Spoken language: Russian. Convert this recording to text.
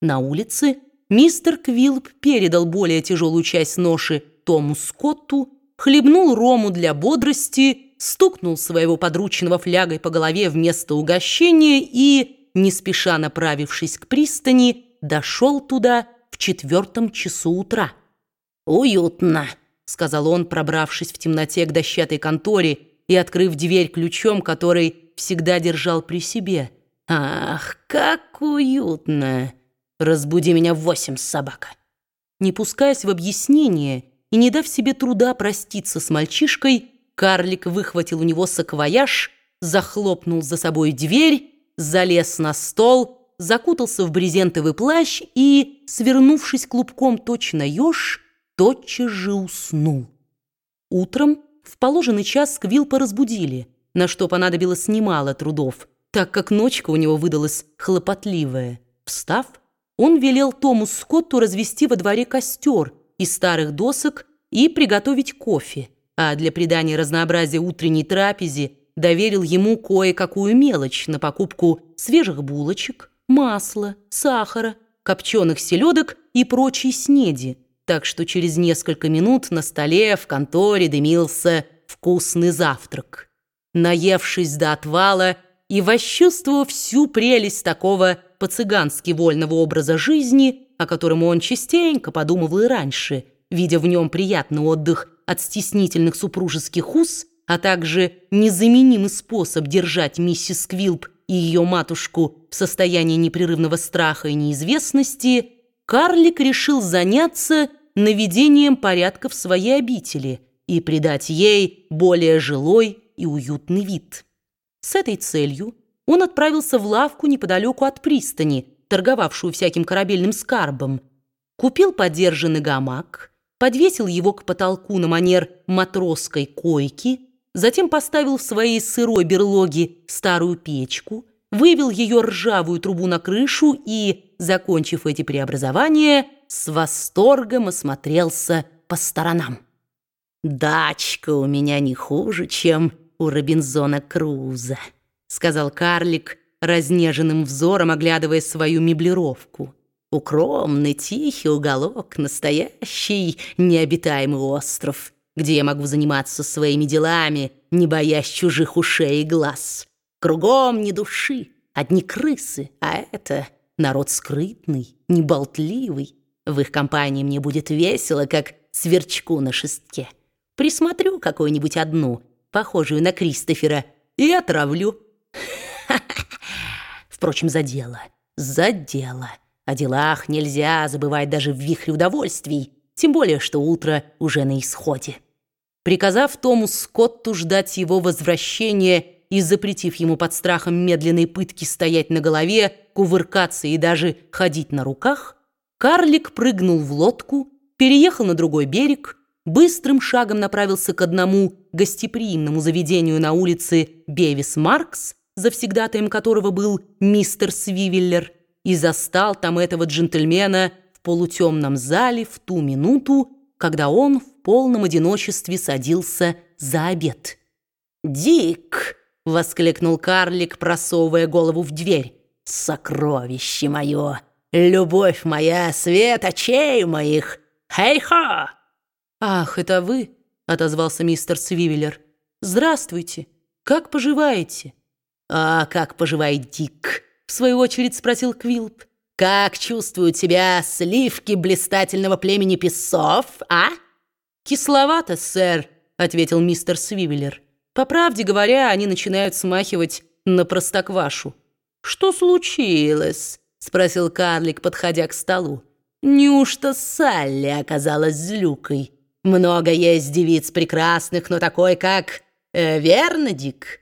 На улице мистер Квилп передал более тяжелую часть ноши Тому Скотту, хлебнул рому для бодрости, стукнул своего подручного флягой по голове вместо угощения и, не спеша направившись к пристани, дошел туда в четвертом часу утра. «Уютно», — сказал он, пробравшись в темноте к дощатой конторе и открыв дверь ключом, который всегда держал при себе. «Ах, как уютно! Разбуди меня в восемь, собака!» Не пускаясь в объяснение и не дав себе труда проститься с мальчишкой, карлик выхватил у него саквояж, захлопнул за собой дверь, залез на стол, закутался в брезентовый плащ и, свернувшись клубком точно еж, тотчас же уснул. Утром в положенный час Сквилпа разбудили, на что понадобилось немало трудов, так как ночка у него выдалась хлопотливая. Встав, он велел Тому Скотту развести во дворе костер из старых досок и приготовить кофе, а для придания разнообразия утренней трапезе доверил ему кое-какую мелочь на покупку свежих булочек, масла, сахара, копченых селедок и прочей снеди, так что через несколько минут на столе в конторе дымился вкусный завтрак. Наевшись до отвала и восчувствовав всю прелесть такого по-цыгански вольного образа жизни, о котором он частенько подумывал и раньше, видя в нем приятный отдых от стеснительных супружеских уз, а также незаменимый способ держать миссис Квилп и ее матушку в состоянии непрерывного страха и неизвестности, карлик решил заняться наведением порядка в своей обители и придать ей более жилой и уютный вид. С этой целью он отправился в лавку неподалеку от пристани, торговавшую всяким корабельным скарбом, купил подержанный гамак, подвесил его к потолку на манер матросской койки, затем поставил в своей сырой берлоге старую печку, вывел ее ржавую трубу на крышу и, закончив эти преобразования, с восторгом осмотрелся по сторонам. «Дачка у меня не хуже, чем у Робинзона Круза», сказал карлик, разнеженным взором оглядывая свою меблировку. «Укромный, тихий уголок, настоящий необитаемый остров» где я могу заниматься своими делами, не боясь чужих ушей и глаз. Кругом ни души, одни крысы, а это народ скрытный, неболтливый. В их компании мне будет весело, как сверчку на шестке. Присмотрю какую-нибудь одну, похожую на Кристофера, и отравлю. Впрочем, за дело, за дело. О делах нельзя забывать даже в вихре удовольствий, тем более, что утро уже на исходе. Приказав Тому Скотту ждать его возвращения и запретив ему под страхом медленной пытки стоять на голове, кувыркаться и даже ходить на руках, карлик прыгнул в лодку, переехал на другой берег, быстрым шагом направился к одному гостеприимному заведению на улице Бевис Маркс, завсегдатаем которого был мистер Свивеллер, и застал там этого джентльмена в полутемном зале в ту минуту, когда он в полном одиночестве садился за обед. «Дик!» — воскликнул карлик, просовывая голову в дверь. «Сокровище мое! Любовь моя, свет очей моих! Хей-хо!» «Ах, это вы!» — отозвался мистер Свивеллер. «Здравствуйте! Как поживаете?» «А как поживает Дик?» — в свою очередь спросил Квилп. «Как чувствуют себя сливки блистательного племени песцов, а?» «Кисловато, сэр», — ответил мистер Свивеллер. «По правде говоря, они начинают смахивать на простоквашу». «Что случилось?» — спросил карлик, подходя к столу. «Неужто Салли оказалась злюкой? Много есть девиц прекрасных, но такой, как... Э, верно, Дик?»